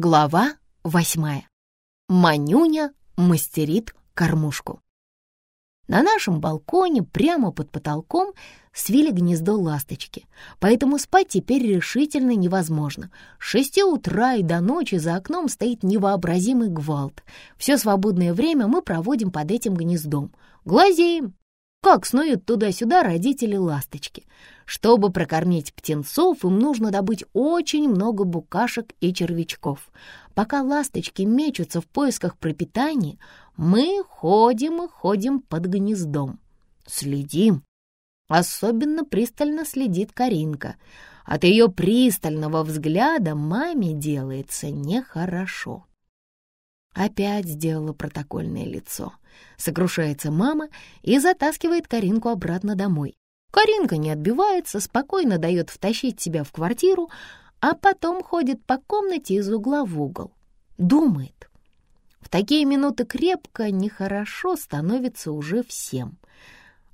Глава восьмая. Манюня мастерит кормушку. На нашем балконе прямо под потолком свили гнездо ласточки, поэтому спать теперь решительно невозможно. С шести утра и до ночи за окном стоит невообразимый гвалт. Все свободное время мы проводим под этим гнездом. Глазеем, как снуют туда-сюда родители ласточки. Чтобы прокормить птенцов, им нужно добыть очень много букашек и червячков. Пока ласточки мечутся в поисках пропитания, мы ходим и ходим под гнездом. Следим. Особенно пристально следит Каринка. От ее пристального взгляда маме делается нехорошо. Опять сделала протокольное лицо. Сокрушается мама и затаскивает Каринку обратно домой. Каринка не отбивается, спокойно дает втащить себя в квартиру, а потом ходит по комнате из угла в угол. Думает. В такие минуты крепко, нехорошо становится уже всем.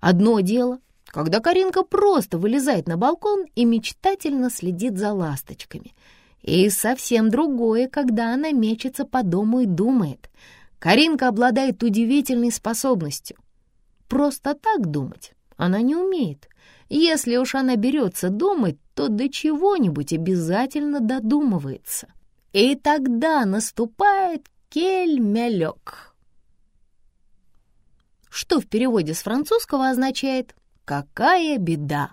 Одно дело, когда Каринка просто вылезает на балкон и мечтательно следит за ласточками — и совсем другое, когда она мечется по дому и думает. Каринка обладает удивительной способностью. Просто так думать она не умеет. Если уж она берется думать, то до чего-нибудь обязательно додумывается. И тогда наступает кельмялек, что в переводе с французского означает «какая беда».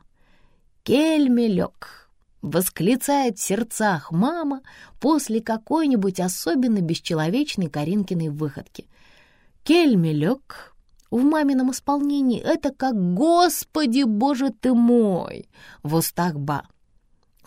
Кельмелек восклицает в сердцах мама после какой-нибудь особенно бесчеловечной Каринкиной выходки. Кельмелек в мамином исполнении — это как «Господи, Боже ты мой!» в устах Ба.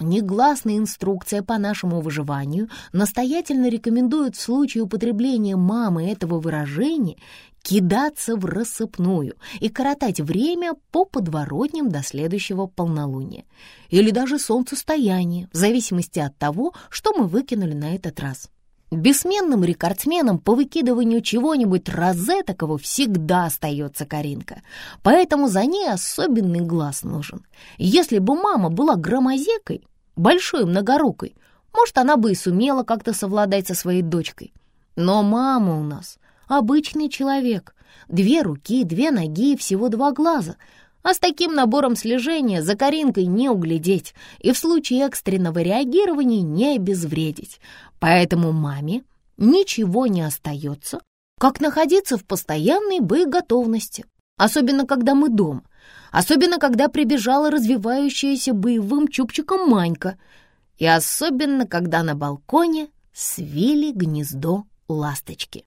Негласная инструкция по нашему выживанию настоятельно рекомендует в случае употребления мамы этого выражения кидаться в рассыпную и коротать время по подворотням до следующего полнолуния или даже солнцестояния, в зависимости от того, что мы выкинули на этот раз. Бессменным рекордсменом по выкидыванию чего-нибудь розетокого всегда остается Каринка, поэтому за ней особенный глаз нужен. Если бы мама была громозекой, большой многорукой, может, она бы и сумела как-то совладать со своей дочкой. Но мама у нас Обычный человек. Две руки, две ноги и всего два глаза. А с таким набором слежения за Каринкой не углядеть и в случае экстренного реагирования не обезвредить. Поэтому маме ничего не остается, как находиться в постоянной боеготовности. Особенно, когда мы дома. Особенно, когда прибежала развивающаяся боевым чубчиком Манька. И особенно, когда на балконе свили гнездо ласточки.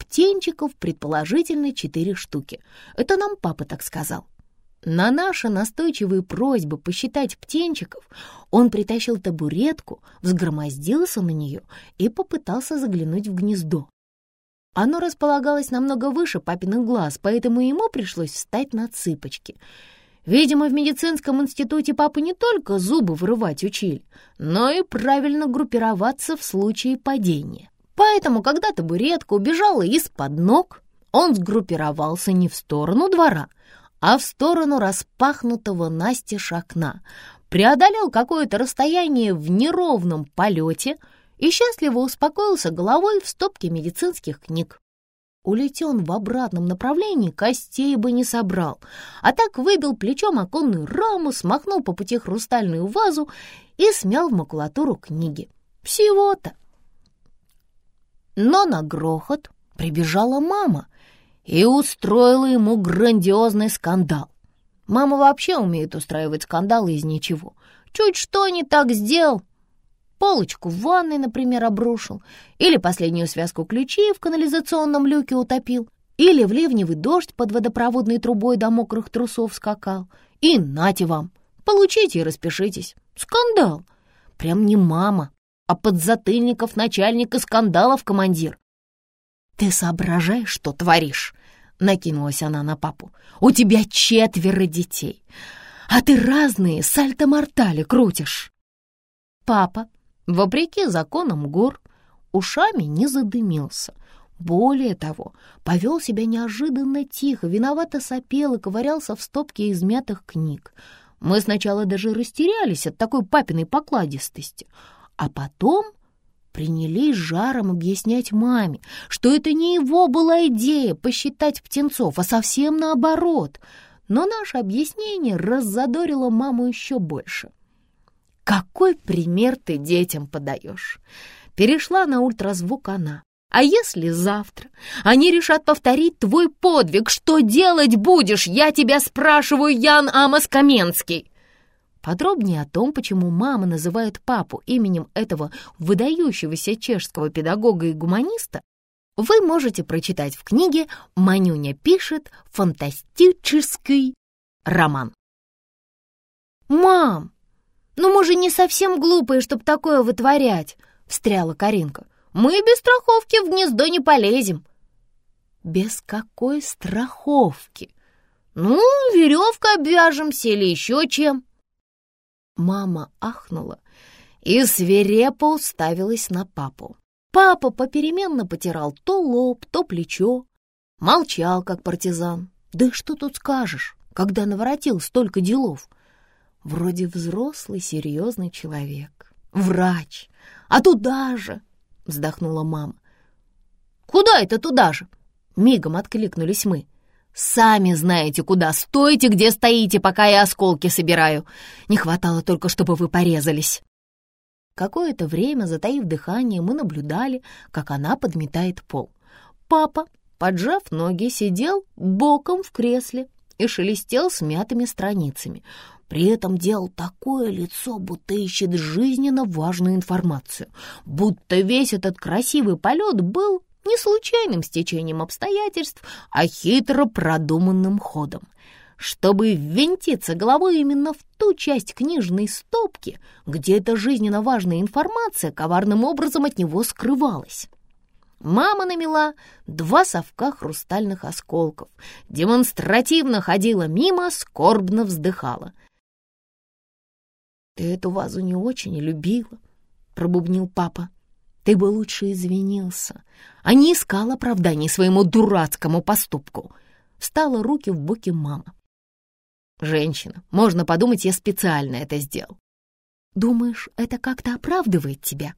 Птенчиков, предположительно, четыре штуки. Это нам папа так сказал. На наши настойчивые просьбы посчитать птенчиков он притащил табуретку, взгромоздился на нее и попытался заглянуть в гнездо. Оно располагалось намного выше папиных глаз, поэтому ему пришлось встать на цыпочки. Видимо, в медицинском институте папа не только зубы вырывать учили, но и правильно группироваться в случае падения. Поэтому, когда табуретка убежала из-под ног, он сгруппировался не в сторону двора, а в сторону распахнутого настежь окна, преодолел какое-то расстояние в неровном полете и счастливо успокоился головой в стопке медицинских книг. Улетен в обратном направлении, костей бы не собрал, а так выбил плечом оконную раму, смахнул по пути хрустальную вазу и смял в макулатуру книги. Всего-то. Но на грохот прибежала мама и устроила ему грандиозный скандал. Мама вообще умеет устраивать скандалы из ничего. Чуть что не так сделал, полочку в ванной, например, обрушил, или последнюю связку ключей в канализационном люке утопил, или в ливневый дождь под водопроводной трубой до мокрых трусов скакал. И нате вам, получите и распишитесь. Скандал. Прям не мама, а подзатыльников начальника скандалов командир. «Ты соображаешь, что творишь?» — накинулась она на папу. «У тебя четверо детей, а ты разные сальто-мортали крутишь». Папа, вопреки законам гор, ушами не задымился. Более того, повел себя неожиданно тихо, виновато сопел и ковырялся в стопке измятых книг. Мы сначала даже растерялись от такой папиной покладистости — а потом принялись жаром объяснять маме, что это не его была идея посчитать птенцов, а совсем наоборот. Но наше объяснение раззадорило маму еще больше. «Какой пример ты детям подаешь?» Перешла на ультразвук она. «А если завтра они решат повторить твой подвиг, что делать будешь? Я тебя спрашиваю, Ян Амос Каменский!» Подробнее о том, почему мама называет папу именем этого выдающегося чешского педагога и гуманиста, вы можете прочитать в книге «Манюня пишет фантастический роман». «Мам, ну мы же не совсем глупые, чтобы такое вытворять», — встряла Каринка. «Мы без страховки в гнездо не полезем». «Без какой страховки?» «Ну, веревкой обвяжемся или еще чем». Мама ахнула и свирепо уставилась на папу. Папа попеременно потирал то лоб, то плечо. Молчал, как партизан. Да что тут скажешь, когда наворотил столько делов? Вроде взрослый, серьезный человек. Врач. А туда же, вздохнула мама. Куда это туда же? Мигом откликнулись мы. Сами знаете, куда. Стойте, где стоите, пока я осколки собираю. Не хватало только, чтобы вы порезались. Какое-то время, затаив дыхание, мы наблюдали, как она подметает пол. Папа, поджав ноги, сидел боком в кресле и шелестел смятыми страницами. При этом делал такое лицо, будто ищет жизненно важную информацию, будто весь этот красивый полет был не случайным стечением обстоятельств, а хитро продуманным ходом, чтобы ввинтиться головой именно в ту часть книжной стопки, где эта жизненно важная информация коварным образом от него скрывалась. Мама намела два совка хрустальных осколков, демонстративно ходила мимо, скорбно вздыхала. «Ты эту вазу не очень любила», — пробубнил папа. Ты бы лучше извинился, а не искал оправданий своему дурацкому поступку. Встала руки в боки мама. Женщина, можно подумать, я специально это сделал. Думаешь, это как-то оправдывает тебя?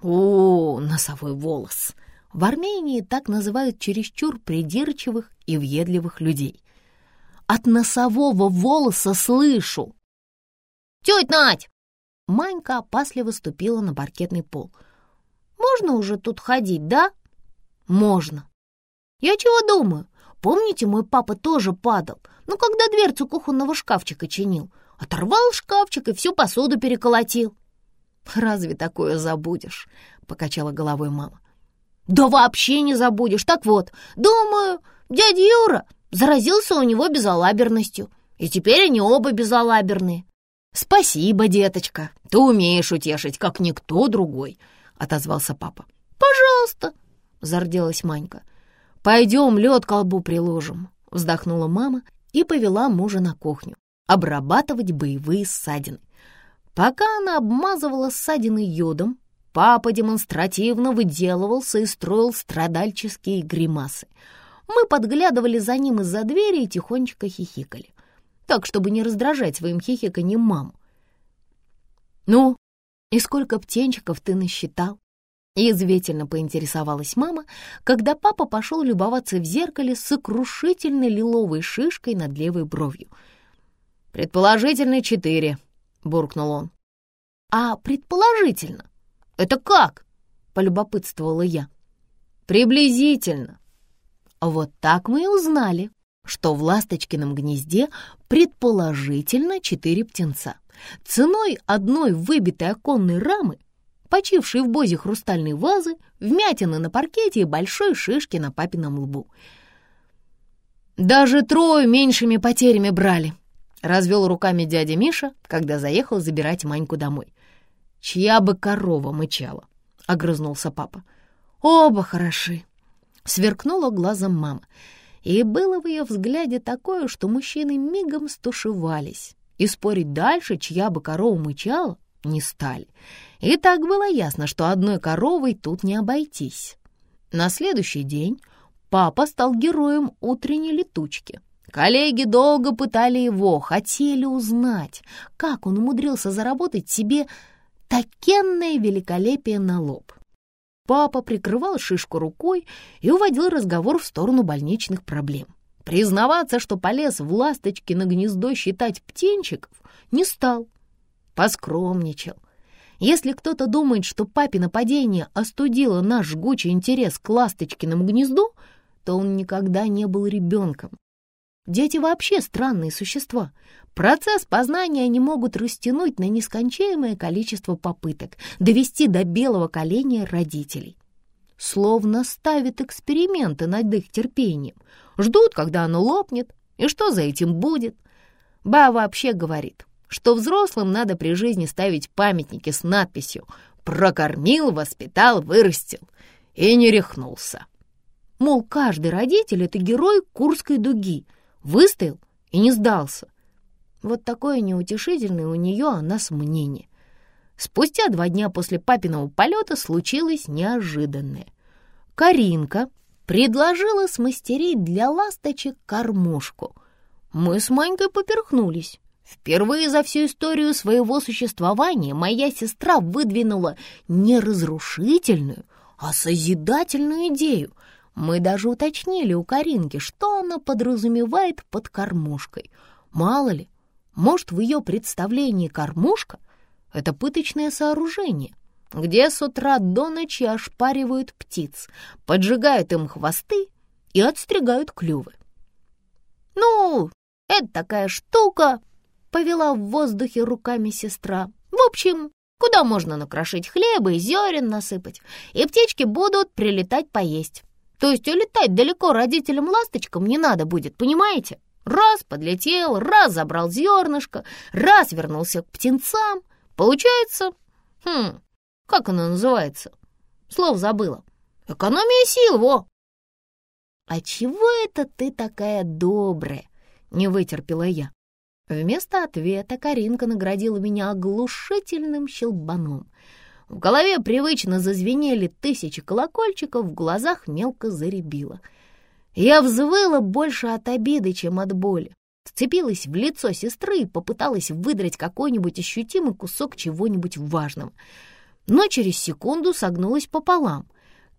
О, носовой волос. В Армении так называют чересчур придирчивых и въедливых людей. От носового волоса слышу. Тетя Надь, Манька опасливо ступила на паркетный пол. «Можно уже тут ходить, да?» «Можно». «Я чего думаю? Помните, мой папа тоже падал, ну, когда дверцу кухонного шкафчика чинил? Оторвал шкафчик и всю посуду переколотил». «Разве такое забудешь?» — покачала головой мама. «Да вообще не забудешь. Так вот, думаю, дядя Юра заразился у него безалаберностью, и теперь они оба безалаберные. «Спасибо, деточка, ты умеешь утешить, как никто другой», — отозвался папа. «Пожалуйста», — зарделась Манька. «Пойдем, лед колбу приложим», — вздохнула мама и повела мужа на кухню обрабатывать боевые ссадины. Пока она обмазывала ссадины йодом, папа демонстративно выделывался и строил страдальческие гримасы. Мы подглядывали за ним из-за двери и тихонечко хихикали так, чтобы не раздражать своим хихиканьем маму. «Ну, и сколько птенчиков ты насчитал?» Язвительно поинтересовалась мама, когда папа пошел любоваться в зеркале с сокрушительной лиловой шишкой над левой бровью. «Предположительно, четыре», — буркнул он. «А предположительно? Это как?» — полюбопытствовала я. «Приблизительно». Вот так мы и узнали, что в ласточкином гнезде предположительно четыре птенца. Ценой одной выбитой оконной рамы, почившей в бозе хрустальной вазы, вмятины на паркете и большой шишки на папином лбу. «Даже трое меньшими потерями брали», — развел руками дядя Миша, когда заехал забирать Маньку домой. «Чья бы корова мычала?» — огрызнулся папа. «Оба хороши», — сверкнула глазом мама и было в ее взгляде такое, что мужчины мигом стушевались, и спорить дальше, чья бы корова мычала, не стали. И так было ясно, что одной коровой тут не обойтись. На следующий день папа стал героем утренней летучки. Коллеги долго пытали его, хотели узнать, как он умудрился заработать себе такенное великолепие на лоб. Папа прикрывал шишку рукой и уводил разговор в сторону больничных проблем. Признаваться, что полез в ласточки на гнездо считать птенчиков, не стал. Поскромничал. Если кто-то думает, что папино падение остудило наш жгучий интерес к ласточкиному гнезду, то он никогда не был ребенком. Дети вообще странные существа. Процесс познания они могут растянуть на нескончаемое количество попыток, довести до белого коленя родителей. Словно ставят эксперименты над их терпением. Ждут, когда оно лопнет, и что за этим будет. Ба вообще говорит, что взрослым надо при жизни ставить памятники с надписью «Прокормил, воспитал, вырастил» и не рехнулся. Мол, каждый родитель — это герой Курской дуги — Выстоял и не сдался. Вот такое неутешительное у нее о нас мнение. Спустя два дня после папиного полета случилось неожиданное. Каринка предложила смастерить для ласточек кормушку. Мы с Манькой поперхнулись. Впервые за всю историю своего существования моя сестра выдвинула не разрушительную, а созидательную идею — мы даже уточнили у Каринки, что она подразумевает под кормушкой. Мало ли, может, в ее представлении кормушка — это пыточное сооружение, где с утра до ночи ошпаривают птиц, поджигают им хвосты и отстригают клювы. «Ну, это такая штука», — повела в воздухе руками сестра. «В общем, куда можно накрошить хлеба и зерен насыпать, и птички будут прилетать поесть. То есть улетать далеко родителям-ласточкам не надо будет, понимаете? Раз подлетел, раз забрал зернышко, раз вернулся к птенцам. Получается, хм, как оно называется? Слово забыла. Экономия сил, во! «А чего это ты такая добрая?» — не вытерпела я. Вместо ответа Каринка наградила меня оглушительным щелбаном — в голове привычно зазвенели тысячи колокольчиков, в глазах мелко заребило. Я взвыла больше от обиды, чем от боли. Вцепилась в лицо сестры и попыталась выдрать какой-нибудь ощутимый кусок чего-нибудь важного. Но через секунду согнулась пополам.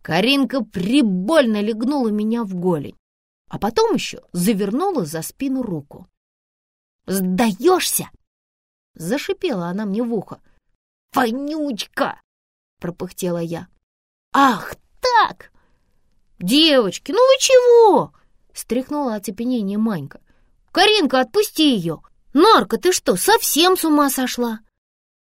Каринка прибольно легнула меня в голень, а потом еще завернула за спину руку. «Сдаешься!» — зашипела она мне в ухо. «Вонючка!» — пропыхтела я. «Ах, так!» «Девочки, ну вы чего?» — стряхнула оцепенение Манька. «Каринка, отпусти ее! Нарка, ты что, совсем с ума сошла?»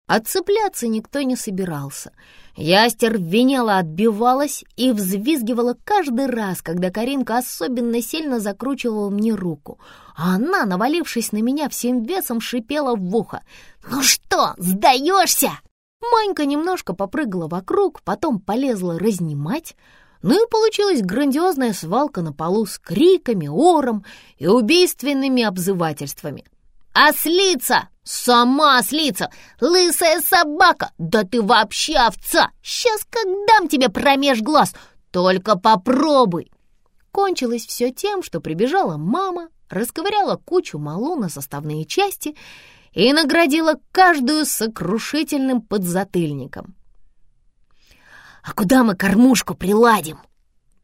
Отцепляться никто не собирался. Я остервенела, отбивалась и взвизгивала каждый раз, когда Каринка особенно сильно закручивала мне руку, а она, навалившись на меня всем весом, шипела в ухо. «Ну что, сдаешься?» Манька немножко попрыгала вокруг, потом полезла разнимать, ну и получилась грандиозная свалка на полу с криками, ором и убийственными обзывательствами. «Ослица! Сама ослица! Лысая собака! Да ты вообще овца! Сейчас как дам тебе промеж глаз! Только попробуй!» Кончилось все тем, что прибежала мама, расковыряла кучу малу на составные части и наградила каждую сокрушительным подзатыльником. «А куда мы кормушку приладим?»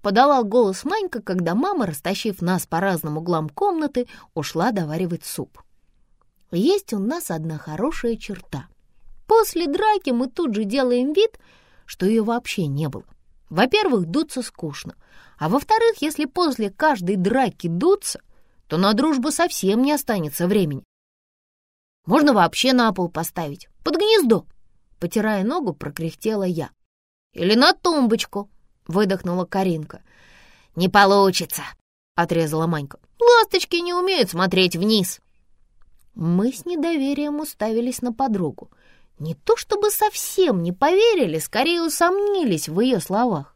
Подала голос Манька, когда мама, растащив нас по разным углам комнаты, ушла доваривать суп. Есть у нас одна хорошая черта. После драки мы тут же делаем вид, что ее вообще не было. Во-первых, дуться скучно, а во-вторых, если после каждой драки дуться, то на дружбу совсем не останется времени. Можно вообще на пол поставить, под гнездо. Потирая ногу, прокряхтела я. Или на тумбочку, выдохнула Каринка. Не получится, отрезала Манька. Ласточки не умеют смотреть вниз. Мы с недоверием уставились на подругу. Не то чтобы совсем не поверили, скорее усомнились в ее словах.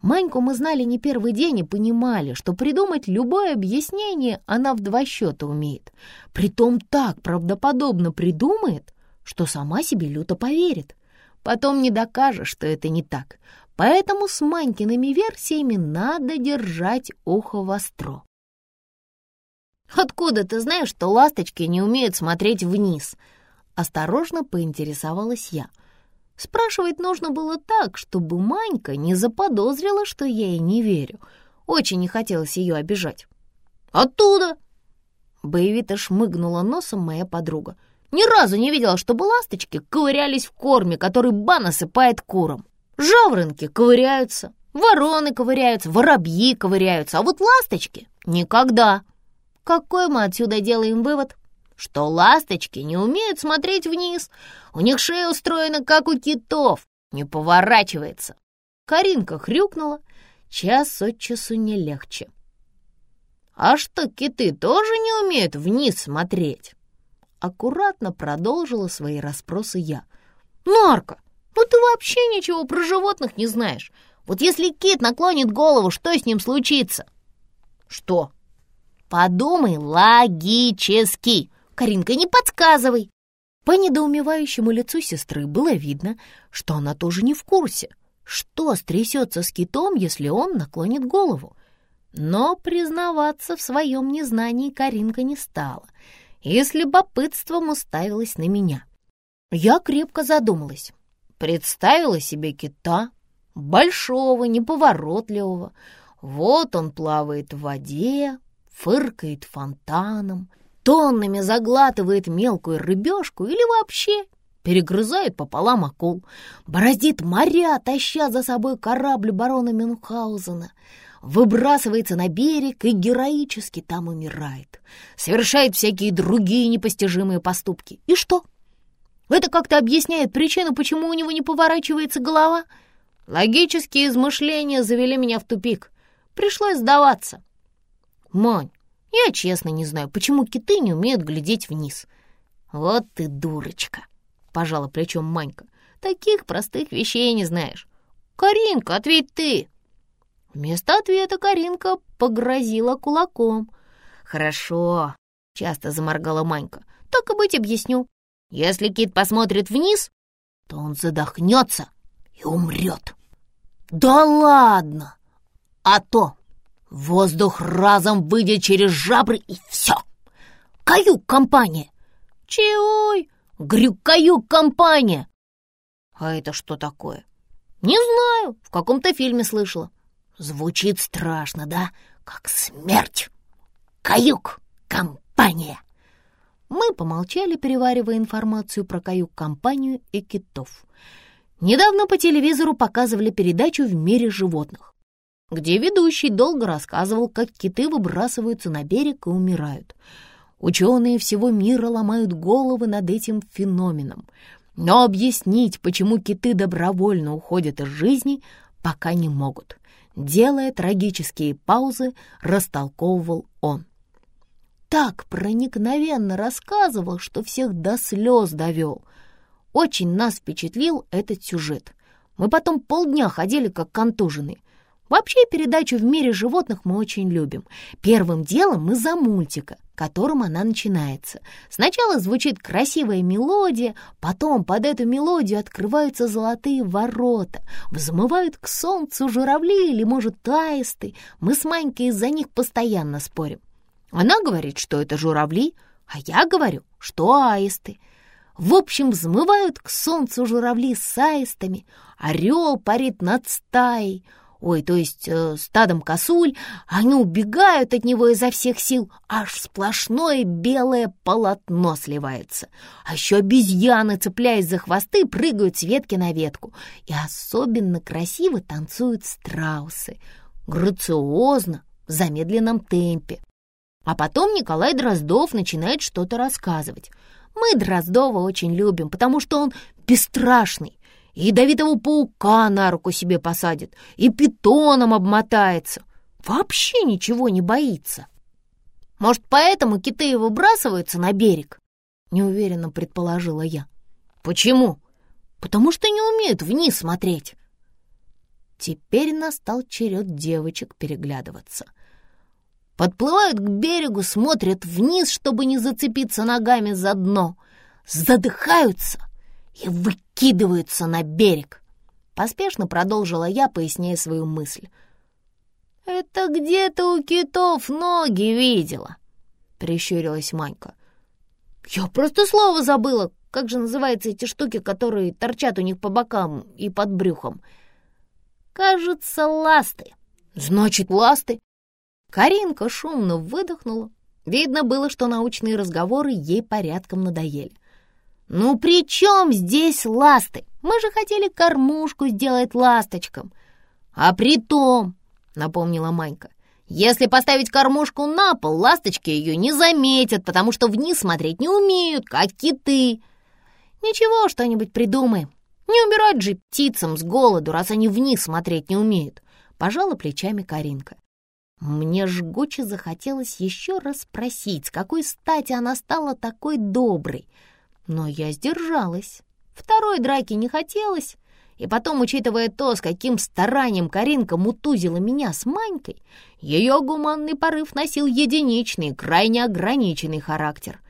Маньку мы знали не первый день и понимали, что придумать любое объяснение она в два счета умеет. Притом так правдоподобно придумает, что сама себе люто поверит. Потом не докажешь, что это не так. Поэтому с Манькиными версиями надо держать ухо востро. «Откуда ты знаешь, что ласточки не умеют смотреть вниз?» Осторожно поинтересовалась я. Спрашивать нужно было так, чтобы Манька не заподозрила, что я ей не верю. Очень не хотелось ее обижать. «Оттуда!» Боевито шмыгнула носом моя подруга. «Ни разу не видела, чтобы ласточки ковырялись в корме, который ба насыпает курам. Жаворонки ковыряются, вороны ковыряются, воробьи ковыряются, а вот ласточки — никогда!» Какой мы отсюда делаем вывод? Что ласточки не умеют смотреть вниз. У них шея устроена, как у китов, не поворачивается. Каринка хрюкнула. Час от часу не легче. «А что, киты тоже не умеют вниз смотреть?» Аккуратно продолжила свои расспросы я. «Нарка, ну ты вообще ничего про животных не знаешь. Вот если кит наклонит голову, что с ним случится?» «Что?» Подумай логически. Каринка, не подсказывай. По недоумевающему лицу сестры было видно, что она тоже не в курсе, что стрясется с китом, если он наклонит голову. Но признаваться в своем незнании Каринка не стала и с любопытством уставилась на меня. Я крепко задумалась. Представила себе кита, большого, неповоротливого. Вот он плавает в воде, фыркает фонтаном, тоннами заглатывает мелкую рыбешку или вообще перегрызает пополам акул, бороздит моря, таща за собой корабль барона Мюнхгаузена, выбрасывается на берег и героически там умирает, совершает всякие другие непостижимые поступки. И что? Это как-то объясняет причину, почему у него не поворачивается голова? Логические измышления завели меня в тупик. Пришлось сдаваться. «Мань, я честно не знаю, почему киты не умеют глядеть вниз». «Вот ты дурочка!» — пожала плечом Манька. «Таких простых вещей не знаешь. Каринка, ответь ты!» Вместо ответа Каринка погрозила кулаком. «Хорошо», — часто заморгала Манька. «Так и быть объясню. Если кит посмотрит вниз, то он задохнется и умрет». «Да ладно! А то Воздух разом выйдет через жабры, и все. Каюк-компания. Чего? Грю, каюк-компания. А это что такое? Не знаю, в каком-то фильме слышала. Звучит страшно, да? Как смерть. Каюк-компания. Мы помолчали, переваривая информацию про каюк-компанию и китов. Недавно по телевизору показывали передачу «В мире животных» где ведущий долго рассказывал, как киты выбрасываются на берег и умирают. Ученые всего мира ломают головы над этим феноменом, но объяснить, почему киты добровольно уходят из жизни, пока не могут. Делая трагические паузы, растолковывал он. Так проникновенно рассказывал, что всех до слез довел. Очень нас впечатлил этот сюжет. Мы потом полдня ходили как контуженные, Вообще передачу «В мире животных» мы очень любим. Первым делом мы за мультика, которым она начинается. Сначала звучит красивая мелодия, потом под эту мелодию открываются золотые ворота, взмывают к солнцу журавли или, может, аисты. Мы с Манькой из-за них постоянно спорим. Она говорит, что это журавли, а я говорю, что аисты. В общем, взмывают к солнцу журавли с аистами, орел парит над стаей — ой, то есть э, стадом косуль, они убегают от него изо всех сил, аж сплошное белое полотно сливается. А еще обезьяны, цепляясь за хвосты, прыгают с ветки на ветку. И особенно красиво танцуют страусы, грациозно, в замедленном темпе. А потом Николай Дроздов начинает что-то рассказывать. Мы Дроздова очень любим, потому что он бесстрашный, ядовитого паука на руку себе посадит и питоном обмотается. Вообще ничего не боится. Может, поэтому киты выбрасываются на берег? Неуверенно предположила я. Почему? Потому что не умеют вниз смотреть. Теперь настал черед девочек переглядываться. Подплывают к берегу, смотрят вниз, чтобы не зацепиться ногами за дно. Задыхаются и выкидываются на берег. Поспешно продолжила я, поясняя свою мысль. «Это где-то у китов ноги видела», — прищурилась Манька. «Я просто слово забыла. как же называются эти штуки, которые торчат у них по бокам и под брюхом? Кажется, ласты. Значит, ласты. Каринка шумно выдохнула. Видно было, что научные разговоры ей порядком надоели. «Ну при чем здесь ласты? Мы же хотели кормушку сделать ласточкам». «А при том», — напомнила Манька, «если поставить кормушку на пол, ласточки ее не заметят, потому что вниз смотреть не умеют, как киты». «Ничего, что-нибудь придумаем. Не убирать же птицам с голоду, раз они вниз смотреть не умеют», — пожала плечами Каринка. Мне жгуче захотелось еще раз спросить, с какой стати она стала такой доброй, но я сдержалась. Второй драки не хотелось, и потом, учитывая то, с каким старанием Каринка мутузила меня с Манькой, ее гуманный порыв носил единичный, крайне ограниченный характер.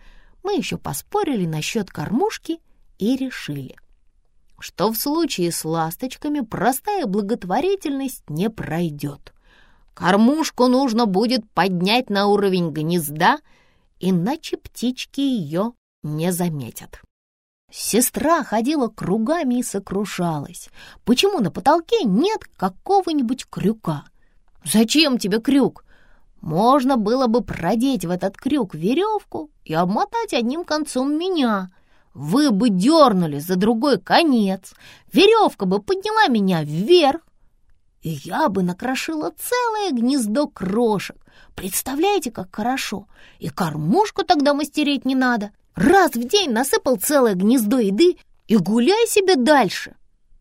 Мы еще поспорили насчет кормушки и решили, что в случае с ласточками простая благотворительность не пройдет. Кормушку нужно будет поднять на уровень гнезда, иначе птички ее не заметят. Сестра ходила кругами и сокрушалась. Почему на потолке нет какого-нибудь крюка? Зачем тебе крюк? Можно было бы продеть в этот крюк веревку и обмотать одним концом меня. Вы бы дернули за другой конец, веревка бы подняла меня вверх, и я бы накрошила целое гнездо крошек. Представляете, как хорошо? И кормушку тогда мастерить не надо. Раз в день насыпал целое гнездо еды и гуляй себе дальше.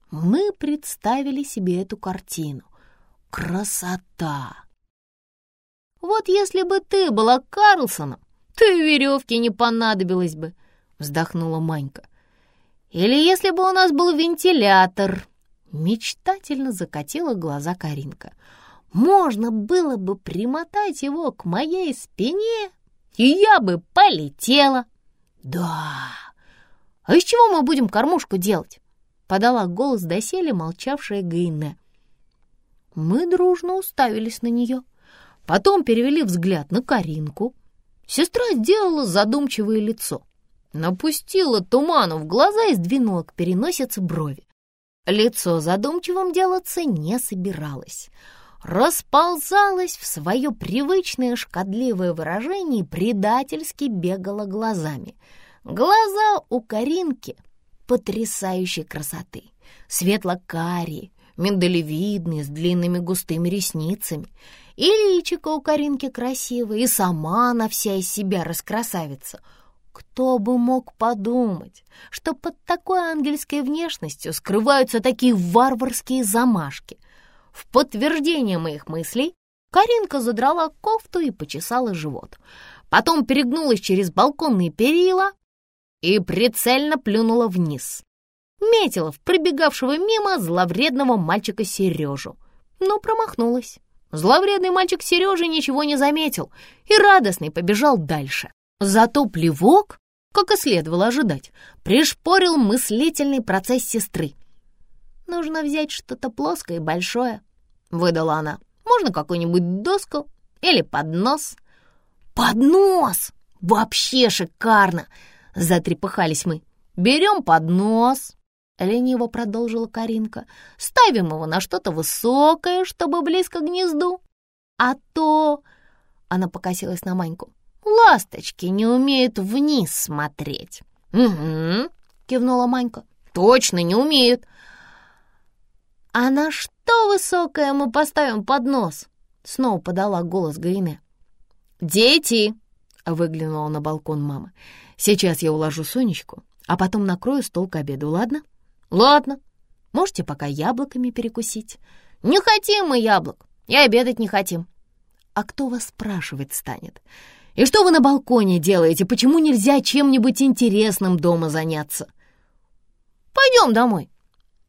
Мы представили себе эту картину. Красота! Вот если бы ты была Карлсоном, то и веревки не понадобилось бы, вздохнула Манька. Или если бы у нас был вентилятор, мечтательно закатила глаза Каринка. Можно было бы примотать его к моей спине, и я бы полетела. «Да! А из чего мы будем кормушку делать?» — подала голос доселе молчавшая Гейне. Мы дружно уставились на нее, потом перевели взгляд на Каринку. Сестра сделала задумчивое лицо, напустила туману в глаза и сдвинула к переносице брови. Лицо задумчивым делаться не собиралось. Расползалось в свое привычное шкодливое выражение и предательски бегало глазами — Глаза у Каринки потрясающей красоты, светло-карие, миндалевидные, с длинными густыми ресницами. И личико у Каринки красивое, и сама она вся из себя раскрасавица. Кто бы мог подумать, что под такой ангельской внешностью скрываются такие варварские замашки. В подтверждение моих мыслей Каринка задрала кофту и почесала живот. Потом перегнулась через балконные перила и прицельно плюнула вниз. Метила в пробегавшего мимо зловредного мальчика Сережу, но промахнулась. Зловредный мальчик Сережа ничего не заметил и радостный побежал дальше. Зато плевок, как и следовало ожидать, пришпорил мыслительный процесс сестры. «Нужно взять что-то плоское и большое», — выдала она. «Можно какую-нибудь доску или поднос?» «Поднос! Вообще шикарно!» Затрепыхались мы. «Берем поднос», — лениво продолжила Каринка. «Ставим его на что-то высокое, чтобы близко к гнезду. А то...» — она покосилась на Маньку. «Ласточки не умеют вниз смотреть». «Угу», — кивнула Манька. «Точно не умеют». «А на что высокое мы поставим поднос?» Снова подала голос Гаине. «Дети!» — выглянула на балкон мама. Сейчас я уложу Сонечку, а потом накрою стол к обеду, ладно? Ладно. Можете пока яблоками перекусить. Не хотим мы яблок, и обедать не хотим. А кто вас спрашивать станет? И что вы на балконе делаете? Почему нельзя чем-нибудь интересным дома заняться? Пойдем домой.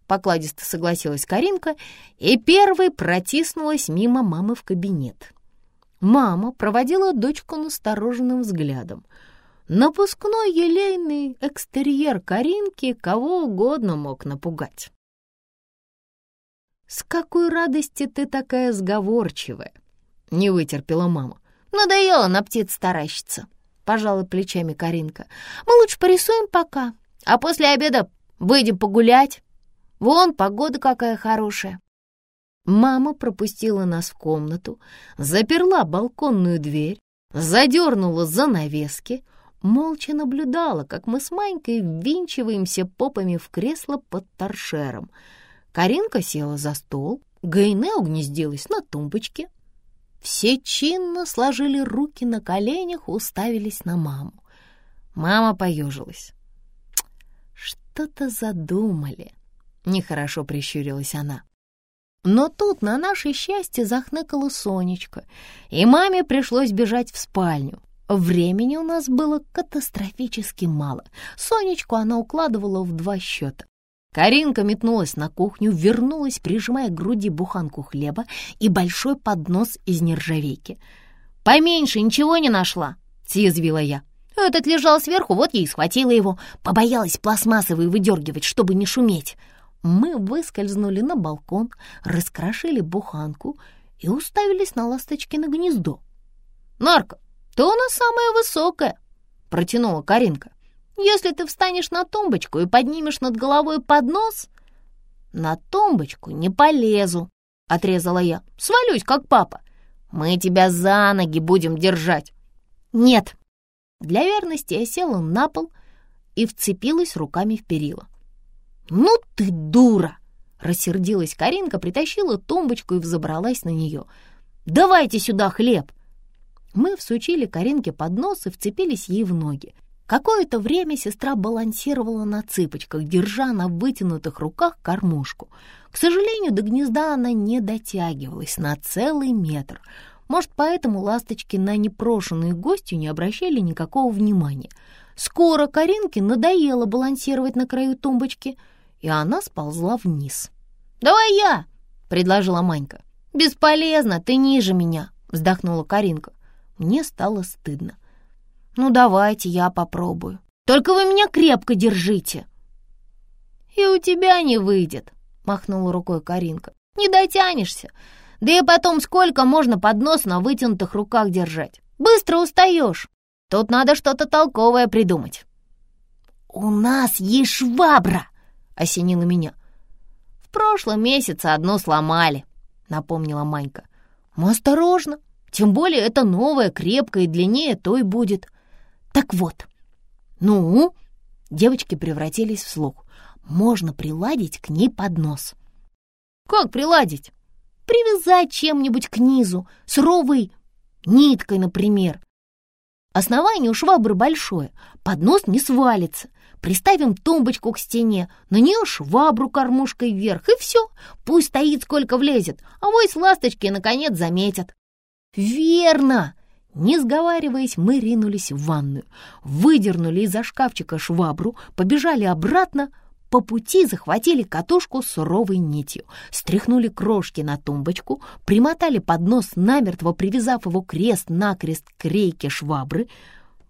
Покладисто согласилась Каринка и первой протиснулась мимо мамы в кабинет. Мама проводила дочку настороженным взглядом — Напускной елейный экстерьер Каринки кого угодно мог напугать. «С какой радости ты такая сговорчивая?» — не вытерпела мама. «Надоело на птиц таращиться», — пожала плечами Каринка. «Мы лучше порисуем пока. А после обеда выйдем погулять. Вон погода какая хорошая». Мама пропустила нас в комнату, заперла балконную дверь, задернула занавески, молча наблюдала, как мы с Манькой ввинчиваемся попами в кресло под торшером. Каринка села за стол, Гайне угнездилась на тумбочке. Все чинно сложили руки на коленях, уставились на маму. Мама поежилась. «Что-то задумали», — нехорошо прищурилась она. Но тут на наше счастье захныкала Сонечка, и маме пришлось бежать в спальню. Времени у нас было катастрофически мало. Сонечку она укладывала в два счета. Каринка метнулась на кухню, вернулась, прижимая к груди буханку хлеба и большой поднос из нержавейки. «Поменьше ничего не нашла», — съязвила я. «Этот лежал сверху, вот я и схватила его. Побоялась пластмассовый выдергивать, чтобы не шуметь». Мы выскользнули на балкон, раскрошили буханку и уставились на ласточкино гнездо. «Нарка, ты у нас самая высокая!» — протянула Каринка. «Если ты встанешь на тумбочку и поднимешь над головой поднос...» «На тумбочку не полезу», — отрезала я. «Свалюсь, как папа. Мы тебя за ноги будем держать». «Нет». Для верности я села на пол и вцепилась руками в перила. «Ну ты дура!» — рассердилась Каринка, притащила тумбочку и взобралась на нее. «Давайте сюда хлеб!» Мы всучили Каринке под нос и вцепились ей в ноги. Какое-то время сестра балансировала на цыпочках, держа на вытянутых руках кормушку. К сожалению, до гнезда она не дотягивалась на целый метр. Может, поэтому ласточки на непрошенную гостью не обращали никакого внимания. Скоро Каринке надоело балансировать на краю тумбочки — и она сползла вниз. «Давай я!» — предложила Манька. «Бесполезно, ты ниже меня!» — вздохнула Каринка. Мне стало стыдно. «Ну, давайте я попробую. Только вы меня крепко держите!» «И у тебя не выйдет!» — махнула рукой Каринка. «Не дотянешься! Да и потом сколько можно поднос на вытянутых руках держать? Быстро устаешь! Тут надо что-то толковое придумать!» «У нас есть швабра!» Осенило меня. «В прошлом месяце одно сломали», — напомнила Манька. «Мы осторожно, тем более это новое, крепкое и длиннее той будет». «Так вот, ну...» Девочки превратились в слух. «Можно приладить к ней поднос». «Как приладить?» «Привязать чем-нибудь к низу, суровой ниткой, например. Основание у швабры большое, поднос не свалится. Приставим тумбочку к стене, на нее швабру кормушкой вверх, и все. Пусть стоит, сколько влезет, а вось ласточки, наконец, заметят. Верно! Не сговариваясь, мы ринулись в ванную, выдернули из-за шкафчика швабру, побежали обратно, по пути захватили катушку суровой нитью, стряхнули крошки на тумбочку, примотали поднос намертво, привязав его крест-накрест к рейке швабры,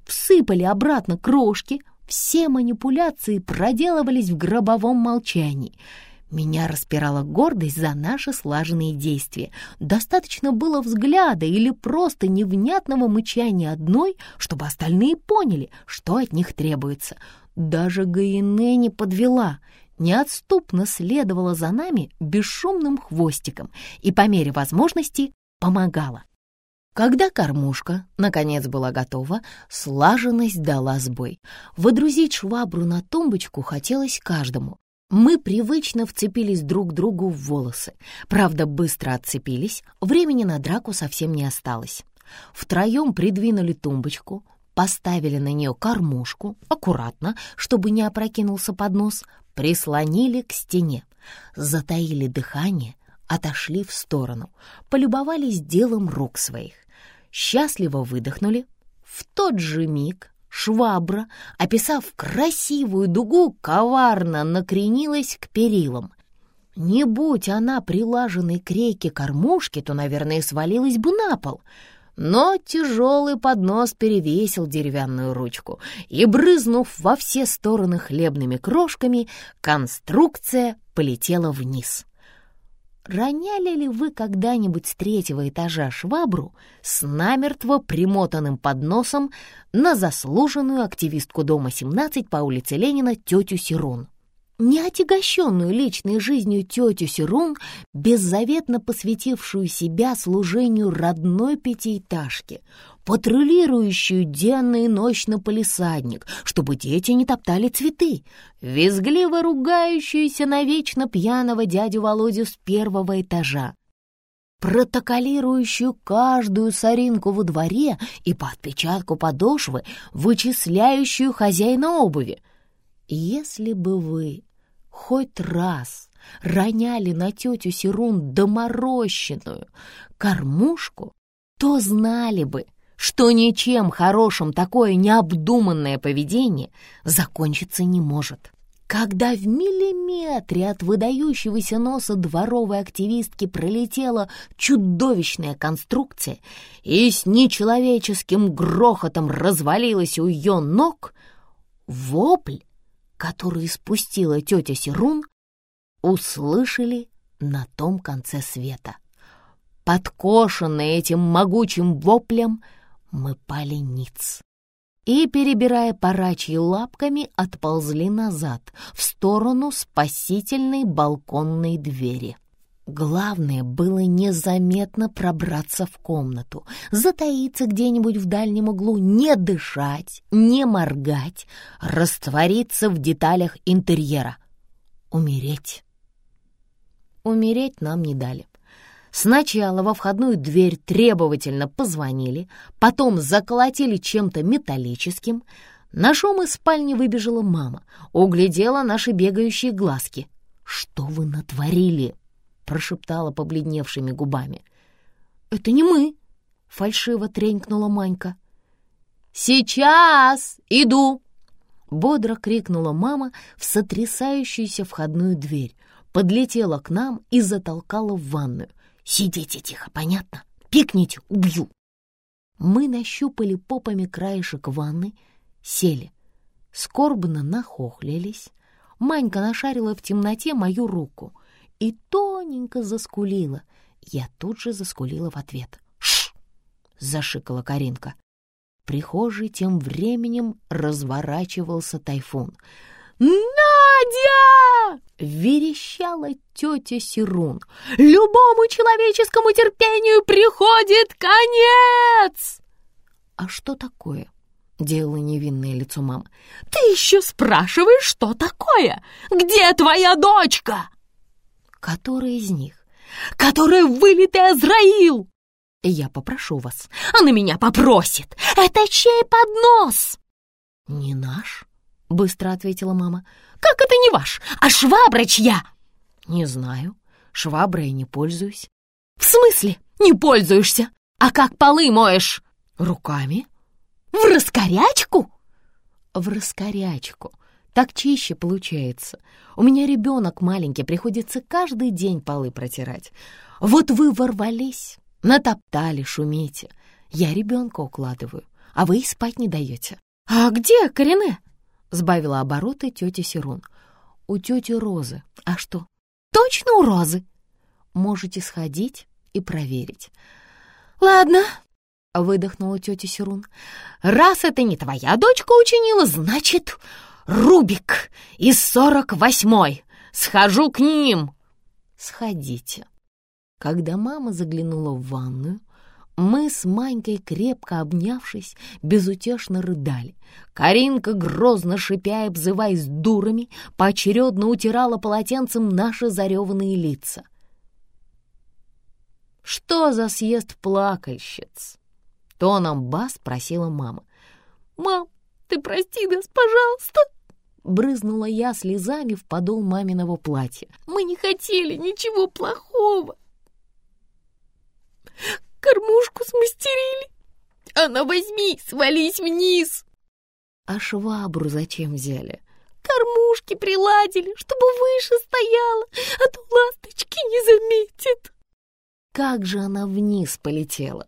всыпали обратно крошки — все манипуляции проделывались в гробовом молчании. Меня распирала гордость за наши слаженные действия. Достаточно было взгляда или просто невнятного мычания одной, чтобы остальные поняли, что от них требуется. Даже Гаине не подвела, неотступно следовала за нами бесшумным хвостиком и по мере возможности помогала. Когда кормушка, наконец, была готова, слаженность дала сбой. Водрузить швабру на тумбочку хотелось каждому. Мы привычно вцепились друг другу в волосы. Правда, быстро отцепились, времени на драку совсем не осталось. Втроем придвинули тумбочку, поставили на нее кормушку, аккуратно, чтобы не опрокинулся поднос, прислонили к стене, затаили дыхание, отошли в сторону, полюбовались делом рук своих счастливо выдохнули. В тот же миг швабра, описав красивую дугу, коварно накренилась к перилам. Не будь она прилаженной к рейке кормушки, то, наверное, свалилась бы на пол. Но тяжелый поднос перевесил деревянную ручку, и, брызнув во все стороны хлебными крошками, конструкция полетела вниз. Роняли ли вы когда-нибудь с третьего этажа швабру с намертво примотанным подносом на заслуженную активистку дома 17 по улице Ленина тетю Сирон? Не отягощенную личной жизнью тетю Сирун, беззаветно посвятившую себя служению родной пятиэтажке, патрулирующую денно и ночно полисадник, чтобы дети не топтали цветы, визгливо ругающуюся на вечно пьяного дядю Володю с первого этажа, протоколирующую каждую соринку во дворе и по отпечатку подошвы вычисляющую хозяина обуви. Если бы вы хоть раз роняли на тетю Сирун доморощенную кормушку, то знали бы, что ничем хорошим такое необдуманное поведение закончиться не может. Когда в миллиметре от выдающегося носа дворовой активистки пролетела чудовищная конструкция и с нечеловеческим грохотом развалилась у ее ног, вопль который спустила тетя Сирун, услышали на том конце света. Подкошенные этим могучим воплем, мы пали ниц и, перебирая парачьи лапками, отползли назад, в сторону спасительной балконной двери. Главное было незаметно пробраться в комнату, затаиться где-нибудь в дальнем углу, не дышать, не моргать, раствориться в деталях интерьера. Умереть. Умереть нам не дали. Сначала во входную дверь требовательно позвонили, потом заколотили чем-то металлическим. На шум из спальни выбежала мама, углядела наши бегающие глазки. «Что вы натворили?» прошептала побледневшими губами. «Это не мы!» — фальшиво тренькнула Манька. «Сейчас! Иду!» — бодро крикнула мама в сотрясающуюся входную дверь, подлетела к нам и затолкала в ванную. «Сидите тихо, понятно? Пикните, убью!» Мы нащупали попами краешек ванны, сели, скорбно нахохлились. Манька нашарила в темноте мою руку — и тоненько заскулила. Я тут же заскулила в ответ. «Ш!» — зашикала Каринка. В прихожей тем временем разворачивался тайфун. «Надя!» — верещала тетя Сирун. «Любому человеческому терпению приходит конец!» «А что такое?» — делала невинное лицо мама. «Ты еще спрашиваешь, что такое? Где твоя дочка?» Которая из них? Которая вылитый Азраил! Я попрошу вас, она меня попросит. Это чей поднос? Не наш, быстро ответила мама. Как это не ваш, а швабра чья? Не знаю, шваброй я не пользуюсь. В смысле не пользуешься? А как полы моешь? Руками. В раскорячку? В раскорячку, так чище получается. У меня ребенок маленький, приходится каждый день полы протирать. Вот вы ворвались, натоптали, шумите. Я ребенка укладываю, а вы и спать не даете. «А где Корене?» — сбавила обороты тетя Сирун. «У тети Розы. А что?» «Точно у Розы?» «Можете сходить и проверить». «Ладно», — выдохнула тетя Сирун. «Раз это не твоя дочка учинила, значит, Рубик из сорок восьмой! Схожу к ним!» «Сходите». Когда мама заглянула в ванную, мы с Манькой, крепко обнявшись, безутешно рыдали. Каринка, грозно шипя и обзываясь дурами, поочередно утирала полотенцем наши зареванные лица. «Что за съезд плакальщиц?» Тоном бас просила мама. «Мам, ты прости нас, пожалуйста!» Брызнула я слезами в подол маминого платья. «Мы не хотели ничего плохого!» «Кормушку смастерили! Она возьми, свались вниз!» «А швабру зачем взяли?» «Кормушки приладили, чтобы выше стояла, а то ласточки не заметят!» Как же она вниз полетела!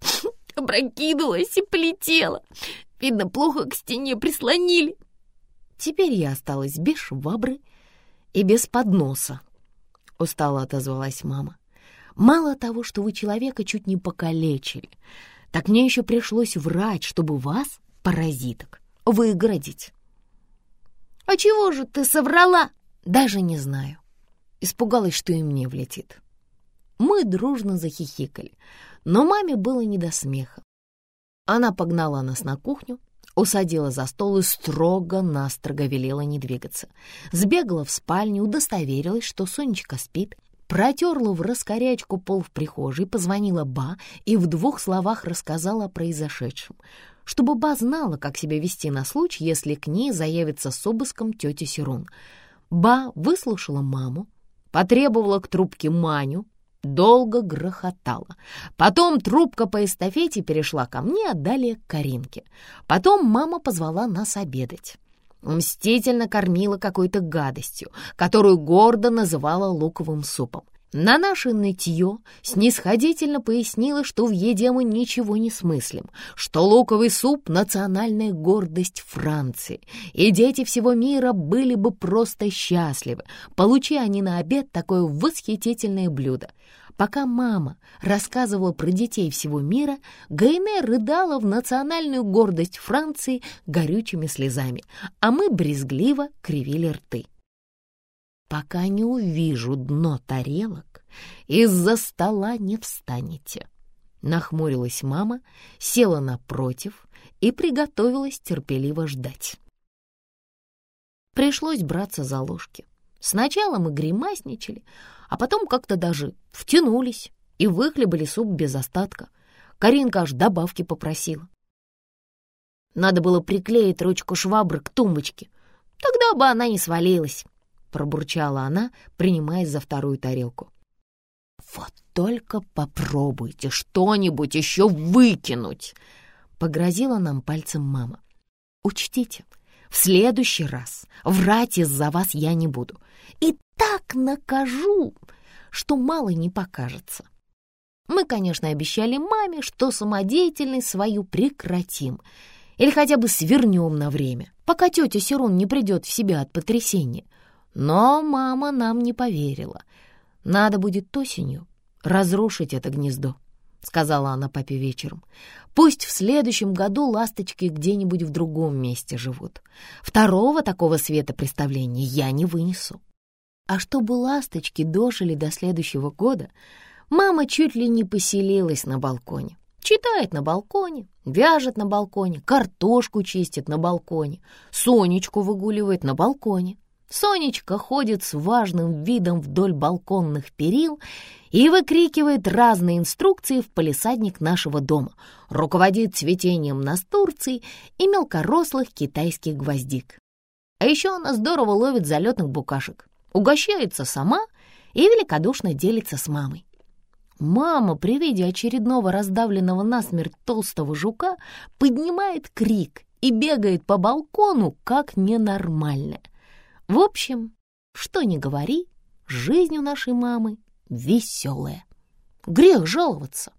Опрокинулась и полетела. Видно, плохо к стене прислонили. Теперь я осталась без швабры и без подноса. устало отозвалась мама. «Мало того, что вы человека чуть не покалечили, так мне еще пришлось врать, чтобы вас, паразиток, выгородить». «А чего же ты соврала?» «Даже не знаю. Испугалась, что и мне влетит». Мы дружно захихикали, но маме было не до смеха. Она погнала нас на кухню, усадила за стол и строго-настрого велела не двигаться. Сбегала в спальню, удостоверилась, что Сонечка спит, протерла в раскорячку пол в прихожей, позвонила Ба и в двух словах рассказала о произошедшем, чтобы Ба знала, как себя вести на случай, если к ней заявится с обыском тетя Сирун. Ба выслушала маму, потребовала к трубке Маню, долго грохотала. Потом трубка по эстафете перешла ко мне, а далее к Каринке. Потом мама позвала нас обедать. Мстительно кормила какой-то гадостью, которую гордо называла луковым супом. На наше нытье снисходительно пояснила, что в еде мы ничего не смыслим, что луковый суп — национальная гордость Франции, и дети всего мира были бы просто счастливы, получи они на обед такое восхитительное блюдо. Пока мама рассказывала про детей всего мира, Гайне рыдала в национальную гордость Франции горючими слезами, а мы брезгливо кривили рты. Пока не увижу дно тарелок, из-за стола не встанете. Нахмурилась мама, села напротив и приготовилась терпеливо ждать. Пришлось браться за ложки. Сначала мы гримасничали, а потом как-то даже втянулись и выхлебали суп без остатка. Каринка аж добавки попросила. Надо было приклеить ручку швабры к тумбочке, тогда бы она не свалилась, — пробурчала она, принимаясь за вторую тарелку. «Вот только попробуйте что-нибудь еще выкинуть!» — погрозила нам пальцем мама. «Учтите, в следующий раз врать из-за вас я не буду. И так накажу, что мало не покажется. Мы, конечно, обещали маме, что самодеятельность свою прекратим или хотя бы свернем на время, пока тетя Сирун не придет в себя от потрясения. Но мама нам не поверила. Надо будет осенью разрушить это гнездо. — сказала она папе вечером. «Пусть в следующем году ласточки где-нибудь в другом месте живут. Второго такого света представления я не вынесу». А чтобы ласточки дожили до следующего года, мама чуть ли не поселилась на балконе. Читает на балконе, вяжет на балконе, картошку чистит на балконе, Сонечку выгуливает на балконе. Сонечка ходит с важным видом вдоль балконных перил и выкрикивает разные инструкции в полисадник нашего дома, руководит цветением настурций и мелкорослых китайских гвоздик. А еще она здорово ловит залетных букашек, угощается сама и великодушно делится с мамой. Мама при виде очередного раздавленного насмерть толстого жука поднимает крик и бегает по балкону, как ненормальная. В общем, что ни говори, жизнь у нашей мамы веселая. Грех жаловаться.